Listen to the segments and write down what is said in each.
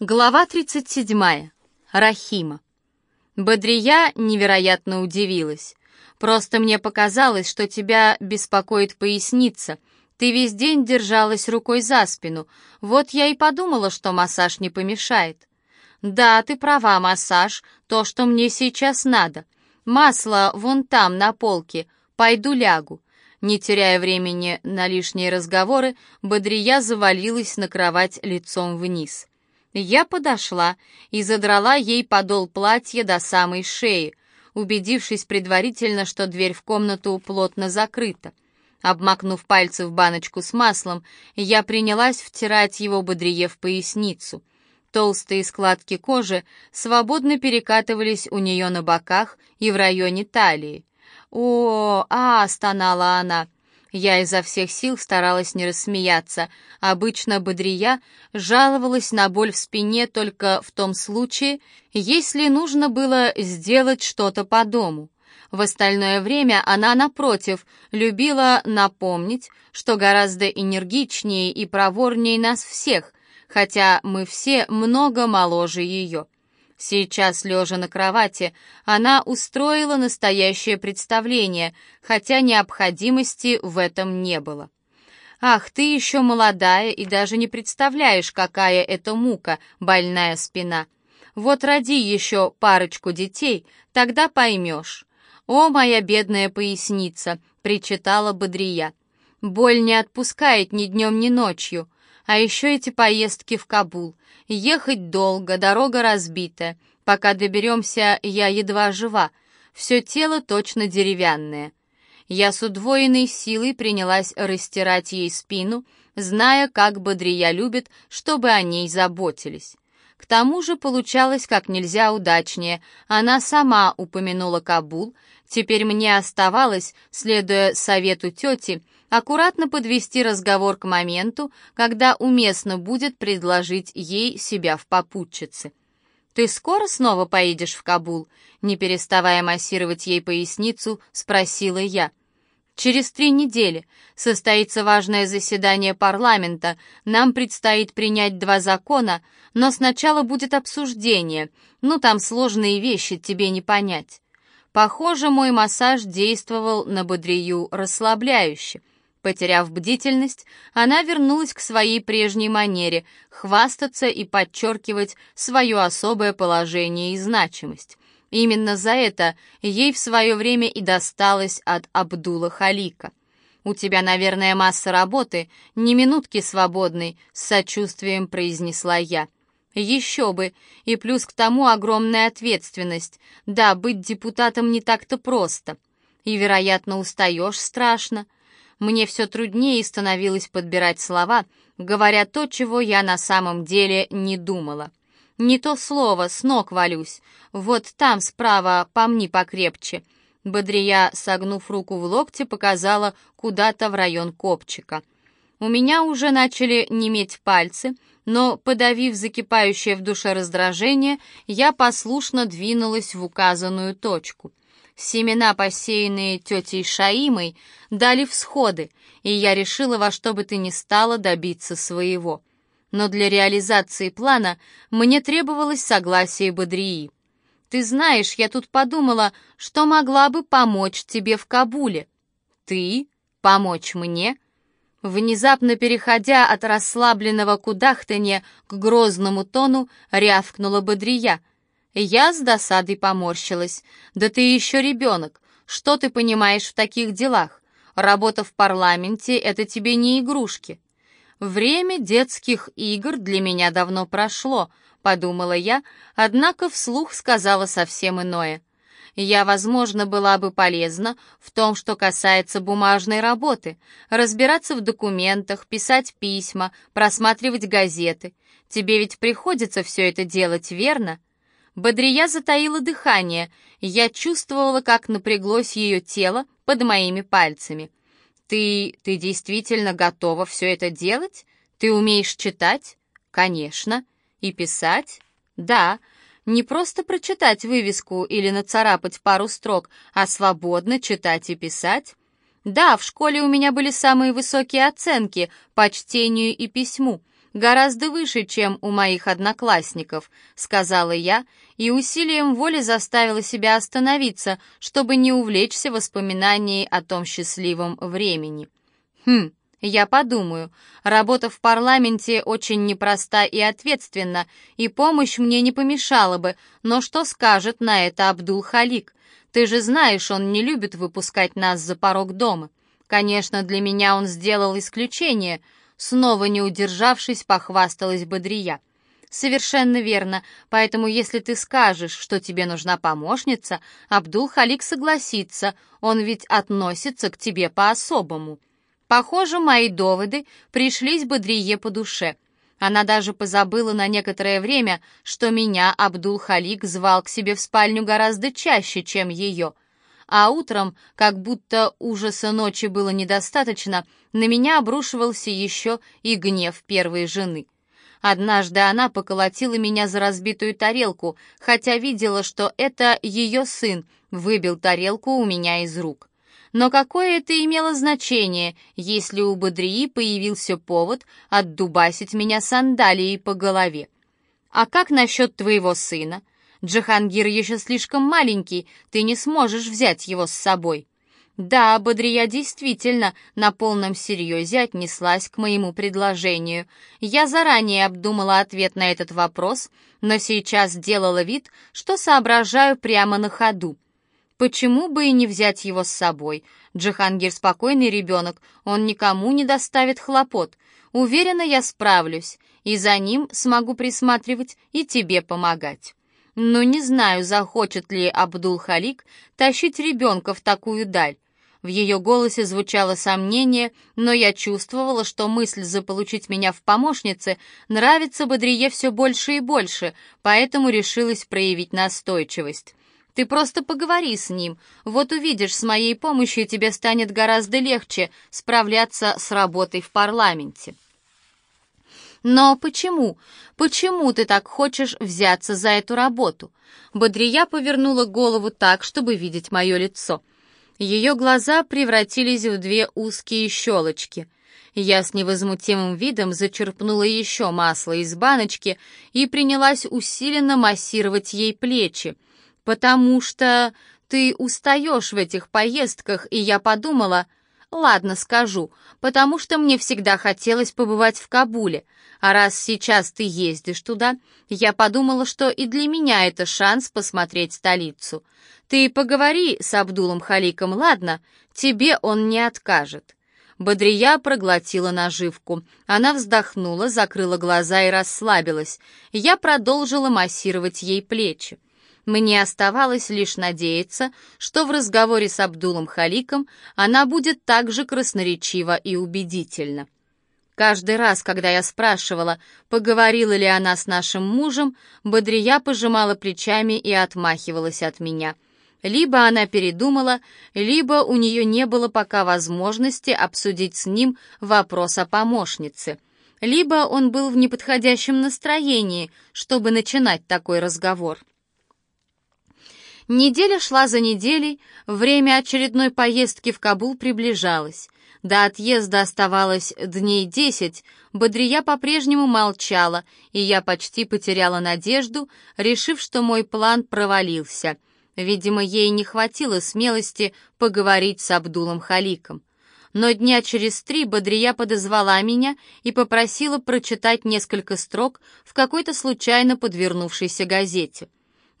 Глава 37. Рахима. Бодрия невероятно удивилась. «Просто мне показалось, что тебя беспокоит поясница. Ты весь день держалась рукой за спину. Вот я и подумала, что массаж не помешает». «Да, ты права, массаж, то, что мне сейчас надо. Масло вон там, на полке. Пойду лягу». Не теряя времени на лишние разговоры, Бодрия завалилась на кровать лицом вниз. Я подошла и задрала ей подол платья до самой шеи, убедившись предварительно, что дверь в комнату плотно закрыта. Обмакнув пальцы в баночку с маслом, я принялась втирать его бодрее в поясницу. Толстые складки кожи свободно перекатывались у нее на боках и в районе талии. «О, а!» — стонала она. Я изо всех сил старалась не рассмеяться. Обычно Бодрия жаловалась на боль в спине только в том случае, если нужно было сделать что-то по дому. В остальное время она, напротив, любила напомнить, что гораздо энергичнее и проворнее нас всех, хотя мы все много моложе ее. Сейчас, лежа на кровати, она устроила настоящее представление, хотя необходимости в этом не было. «Ах, ты еще молодая и даже не представляешь, какая это мука, больная спина. Вот роди еще парочку детей, тогда поймешь». «О, моя бедная поясница!» — причитала Бодрия. «Боль не отпускает ни днем, ни ночью. А еще эти поездки в Кабул. Ехать долго, дорога разбитая. Пока доберемся, я едва жива. Все тело точно деревянное. Я с удвоенной силой принялась растирать ей спину, зная, как Бодрия любит, чтобы о ней заботились. К тому же получалось как нельзя удачнее. Она сама упомянула Кабул. Теперь мне оставалось, следуя совету тети, аккуратно подвести разговор к моменту, когда уместно будет предложить ей себя в попутчице. «Ты скоро снова поедешь в Кабул?» Не переставая массировать ей поясницу, спросила я. «Через три недели состоится важное заседание парламента. Нам предстоит принять два закона, но сначала будет обсуждение. Ну, там сложные вещи, тебе не понять». Похоже, мой массаж действовал на Бодрию расслабляюще — Потеряв бдительность, она вернулась к своей прежней манере — хвастаться и подчеркивать свое особое положение и значимость. Именно за это ей в свое время и досталось от Абдула Халика. «У тебя, наверное, масса работы, ни минутки свободной», — с сочувствием произнесла я. «Еще бы! И плюс к тому огромная ответственность. Да, быть депутатом не так-то просто. И, вероятно, устаешь страшно. Мне все труднее становилось подбирать слова, говоря то, чего я на самом деле не думала. Не то слово, с ног валюсь. Вот там справа помни покрепче. Бодрия, согнув руку в локте, показала куда-то в район копчика. У меня уже начали неметь пальцы, но, подавив закипающее в душе раздражение, я послушно двинулась в указанную точку — Семена, посеянные тетей Шаимой, дали всходы, и я решила во что бы ты ни стало добиться своего. Но для реализации плана мне требовалось согласие Бодрии. Ты знаешь, я тут подумала, что могла бы помочь тебе в Кабуле. Ты? Помочь мне? Внезапно переходя от расслабленного кудахтанья к грозному тону, рявкнула Бодрия — я с досадой поморщилась. «Да ты еще ребенок. Что ты понимаешь в таких делах? Работа в парламенте — это тебе не игрушки». «Время детских игр для меня давно прошло», — подумала я, однако вслух сказала совсем иное. Я, возможно, была бы полезна в том, что касается бумажной работы, разбираться в документах, писать письма, просматривать газеты. Тебе ведь приходится все это делать, верно? Бодрия затаила дыхание, я чувствовала, как напряглось ее тело под моими пальцами. «Ты... ты действительно готова все это делать? Ты умеешь читать?» «Конечно». «И писать?» «Да». Не просто прочитать вывеску или нацарапать пару строк, а свободно читать и писать. Да, в школе у меня были самые высокие оценки по чтению и письму. гораздо выше, чем у моих одноклассников», — сказала я, и усилием воли заставила себя остановиться, чтобы не увлечься воспоминанием о том счастливом времени. «Хм, я подумаю. Работа в парламенте очень непроста и ответственна, и помощь мне не помешала бы, но что скажет на это Абдул-Халик? Ты же знаешь, он не любит выпускать нас за порог дома. Конечно, для меня он сделал исключение. Снова не удержавшись, похвасталась Бодрия. «Совершенно верно. Поэтому если ты скажешь, что тебе нужна помощница, Абдул-Халик согласится. Он ведь относится к тебе по-особому». Похоже, мои доводы пришлись Бодрие по душе. Она даже позабыла на некоторое время, что меня Абдул-Халик звал к себе в спальню гораздо чаще, чем ее. А утром, как будто ужаса ночи было недостаточно, на меня обрушивался еще и гнев первой жены. Однажды она поколотила меня за разбитую тарелку, хотя видела, что это ее сын выбил тарелку у меня из рук. Но какое это имело значение, если у Бодрии появился повод отдубасить меня сандалией по голове? А как насчет твоего сына? Джахангир еще слишком маленький, ты не сможешь взять его с собой. Да, Бодрия действительно на полном серьезе отнеслась к моему предложению. Я заранее обдумала ответ на этот вопрос, но сейчас делала вид, что соображаю прямо на ходу. Почему бы и не взять его с собой? Джихангир спокойный ребенок, он никому не доставит хлопот. Уверена, я справлюсь, и за ним смогу присматривать и тебе помогать. Но не знаю, захочет ли Абдул-Халик тащить ребенка в такую даль. В ее голосе звучало сомнение, но я чувствовала, что мысль заполучить меня в помощнице нравится Бодрие все больше и больше, поэтому решилась проявить настойчивость. Ты просто поговори с ним. Вот увидишь, с моей помощью тебе станет гораздо легче справляться с работой в парламенте. Но почему? Почему ты так хочешь взяться за эту работу? Бодрия повернула голову так, чтобы видеть мое лицо. Ее глаза превратились в две узкие щелочки. Я с невозмутимым видом зачерпнула еще масло из баночки и принялась усиленно массировать ей плечи потому что ты устаешь в этих поездках, и я подумала, ладно, скажу, потому что мне всегда хотелось побывать в Кабуле, а раз сейчас ты ездишь туда, я подумала, что и для меня это шанс посмотреть столицу. Ты поговори с Абдулом Халиком, ладно? Тебе он не откажет». Бодрия проглотила наживку. Она вздохнула, закрыла глаза и расслабилась. Я продолжила массировать ей плечи. Мне оставалось лишь надеяться, что в разговоре с Абдулом Халиком она будет так же красноречива и убедительна. Каждый раз, когда я спрашивала, поговорила ли она с нашим мужем, Бодрия пожимала плечами и отмахивалась от меня. Либо она передумала, либо у нее не было пока возможности обсудить с ним вопрос о помощнице. Либо он был в неподходящем настроении, чтобы начинать такой разговор. Неделя шла за неделей, время очередной поездки в Кабул приближалось. До отъезда оставалось дней десять, Бодрия по-прежнему молчала, и я почти потеряла надежду, решив, что мой план провалился. Видимо, ей не хватило смелости поговорить с Абдулом Халиком. Но дня через три Бодрия подозвала меня и попросила прочитать несколько строк в какой-то случайно подвернувшейся газете.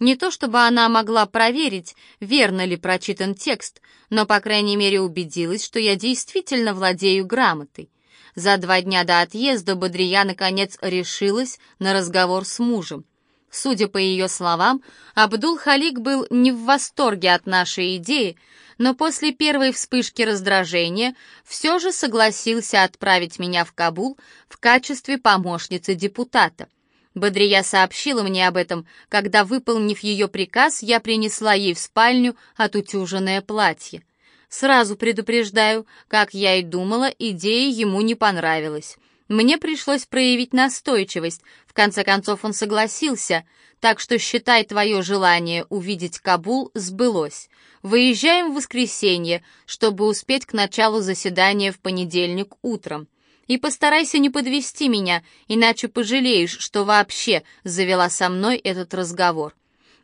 Не то чтобы она могла проверить, верно ли прочитан текст, но, по крайней мере, убедилась, что я действительно владею грамотой. За два дня до отъезда Бодрия, наконец, решилась на разговор с мужем. Судя по ее словам, Абдул-Халик был не в восторге от нашей идеи, но после первой вспышки раздражения все же согласился отправить меня в Кабул в качестве помощницы депутата. Бодрия сообщила мне об этом, когда, выполнив ее приказ, я принесла ей в спальню отутюженное платье. Сразу предупреждаю, как я и думала, идея ему не понравилась. Мне пришлось проявить настойчивость, в конце концов он согласился, так что считай твое желание увидеть Кабул сбылось. Выезжаем в воскресенье, чтобы успеть к началу заседания в понедельник утром. И постарайся не подвести меня, иначе пожалеешь, что вообще завела со мной этот разговор.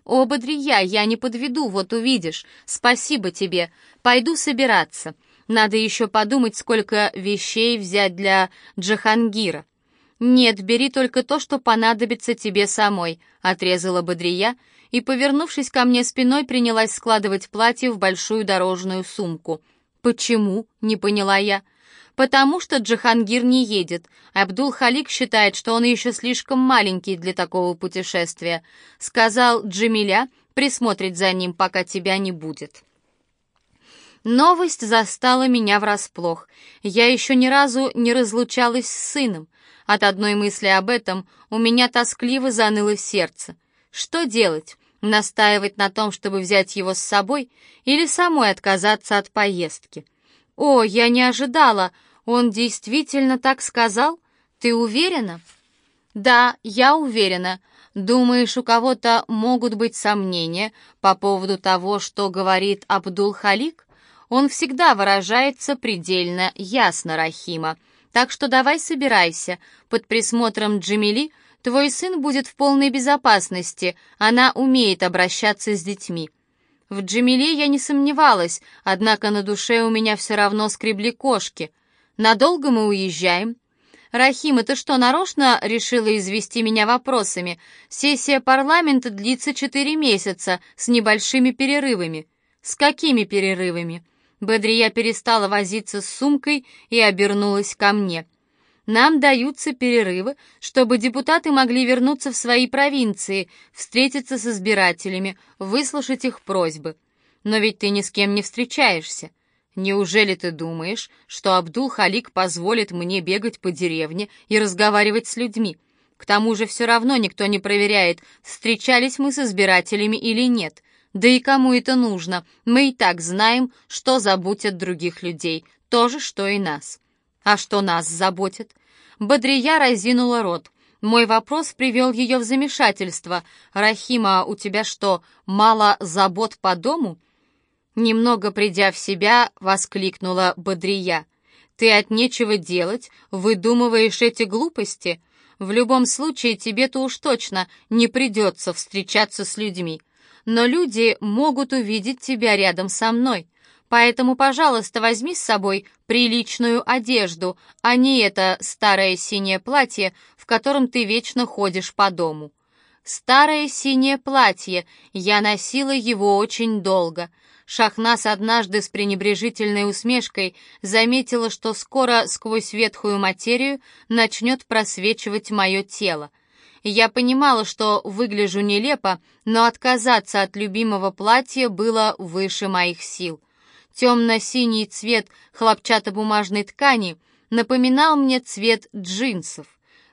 О, Бодрия, я не подведу, вот увидишь. Спасибо тебе. Пойду собираться. Надо еще подумать, сколько вещей взять для Джахангира. «Нет, бери только то, что понадобится тебе самой», — отрезала Бодрия и, повернувшись ко мне спиной, принялась складывать платье в большую дорожную сумку. «Почему?» — не поняла я. «Потому что Джахангир не едет. Абдул-Халик считает, что он еще слишком маленький для такого путешествия. Сказал Джамиля присмотреть за ним, пока тебя не будет». Новость застала меня врасплох. Я еще ни разу не разлучалась с сыном. От одной мысли об этом у меня тоскливо заныло сердце. Что делать? Настаивать на том, чтобы взять его с собой, или самой отказаться от поездки? О, я не ожидала. Он действительно так сказал? Ты уверена? Да, я уверена. Думаешь, у кого-то могут быть сомнения по поводу того, что говорит Абдул-Халик? Он всегда выражается предельно ясно, Рахима. Так что давай собирайся. Под присмотром Джамили твой сын будет в полной безопасности. Она умеет обращаться с детьми. В Джамиле я не сомневалась, однако на душе у меня все равно скребли кошки. Надолго мы уезжаем? Рахим, это что, нарочно решила извести меня вопросами? Сессия парламента длится четыре месяца с небольшими перерывами. С какими перерывами? Бедрия перестала возиться с сумкой и обернулась ко мне. «Нам даются перерывы, чтобы депутаты могли вернуться в свои провинции, встретиться с избирателями, выслушать их просьбы. Но ведь ты ни с кем не встречаешься. Неужели ты думаешь, что Абдул-Халик позволит мне бегать по деревне и разговаривать с людьми? К тому же все равно никто не проверяет, встречались мы с избирателями или нет. Да и кому это нужно? Мы и так знаем, что заботят других людей, то же, что и нас. А что нас заботит? Бодрия разинула рот. Мой вопрос привел ее в замешательство. «Рахима, у тебя что, мало забот по дому?» Немного придя в себя, воскликнула Бодрия. «Ты от нечего делать, выдумываешь эти глупости? В любом случае, тебе-то уж точно не придется встречаться с людьми но люди могут увидеть тебя рядом со мной. Поэтому, пожалуйста, возьми с собой приличную одежду, а не это старое синее платье, в котором ты вечно ходишь по дому. Старое синее платье, я носила его очень долго. Шахнас однажды с пренебрежительной усмешкой заметила, что скоро сквозь ветхую материю начнет просвечивать мое тело. Я понимала, что выгляжу нелепо, но отказаться от любимого платья было выше моих сил. Темно-синий цвет хлопчатобумажной ткани напоминал мне цвет джинсов.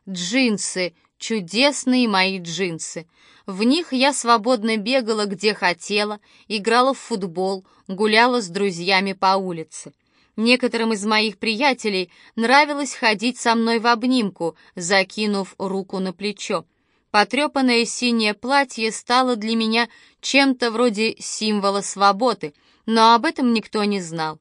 Джинсы, чудесные мои джинсы. В них я свободно бегала где хотела, играла в футбол, гуляла с друзьями по улице. Некоторым из моих приятелей нравилось ходить со мной в обнимку, закинув руку на плечо. Потрепанное синее платье стало для меня чем-то вроде символа свободы, но об этом никто не знал.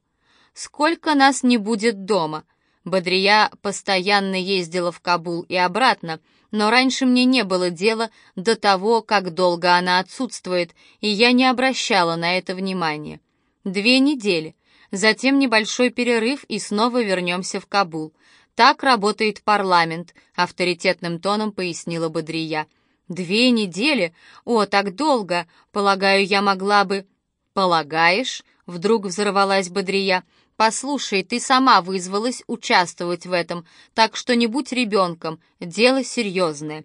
Сколько нас не будет дома? Бодрия постоянно ездила в Кабул и обратно, но раньше мне не было дела до того, как долго она отсутствует, и я не обращала на это внимания. Две недели — Затем небольшой перерыв и снова вернемся в Кабул. Так работает парламент, авторитетным тоном пояснила Бодрия. Две недели? О, так долго! Полагаю, я могла бы... Полагаешь? Вдруг взорвалась Бодрия. «Послушай, ты сама вызвалась участвовать в этом, так что не будь ребенком, дело серьезное».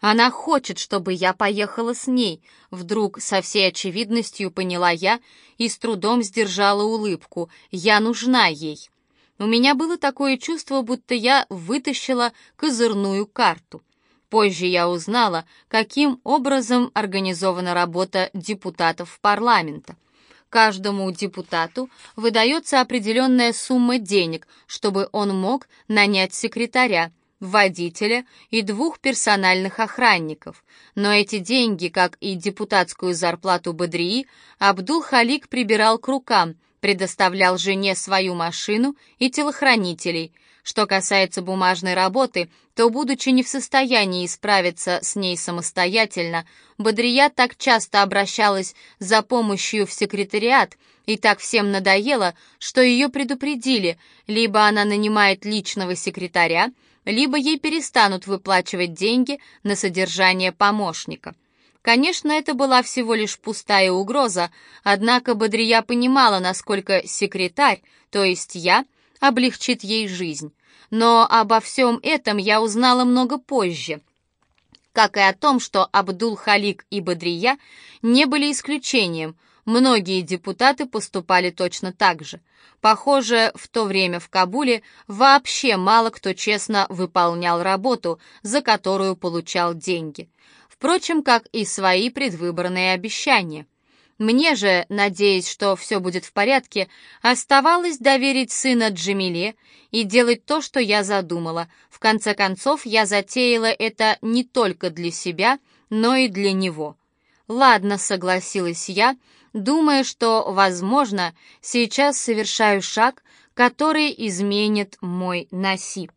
Она хочет, чтобы я поехала с ней. Вдруг со всей очевидностью поняла я и с трудом сдержала улыбку. Я нужна ей. У меня было такое чувство, будто я вытащила козырную карту. Позже я узнала, каким образом организована работа депутатов парламента. Каждому депутату выдается определенная сумма денег, чтобы он мог нанять секретаря, водителя и двух персональных охранников. Но эти деньги, как и депутатскую зарплату Бадрии, Абдул-Халик прибирал к рукам, предоставлял жене свою машину и телохранителей. Что касается бумажной работы, то, будучи не в состоянии справиться с ней самостоятельно, Бодрия так часто обращалась за помощью в секретариат и так всем надоело, что ее предупредили, либо она нанимает личного секретаря, либо ей перестанут выплачивать деньги на содержание помощника. Конечно, это была всего лишь пустая угроза, однако Бодрия понимала, насколько секретарь, то есть я, облегчит ей жизнь. Но обо всем этом я узнала много позже, как и о том, что Абдул-Халик и Бодрия не были исключением, многие депутаты поступали точно так же. Похоже, в то время в Кабуле вообще мало кто честно выполнял работу, за которую получал деньги впрочем, как и свои предвыборные обещания. Мне же, надеясь, что все будет в порядке, оставалось доверить сына Джамиле и делать то, что я задумала. В конце концов, я затеяла это не только для себя, но и для него. «Ладно», — согласилась я, думая, что, возможно, сейчас совершаю шаг, который изменит мой насип.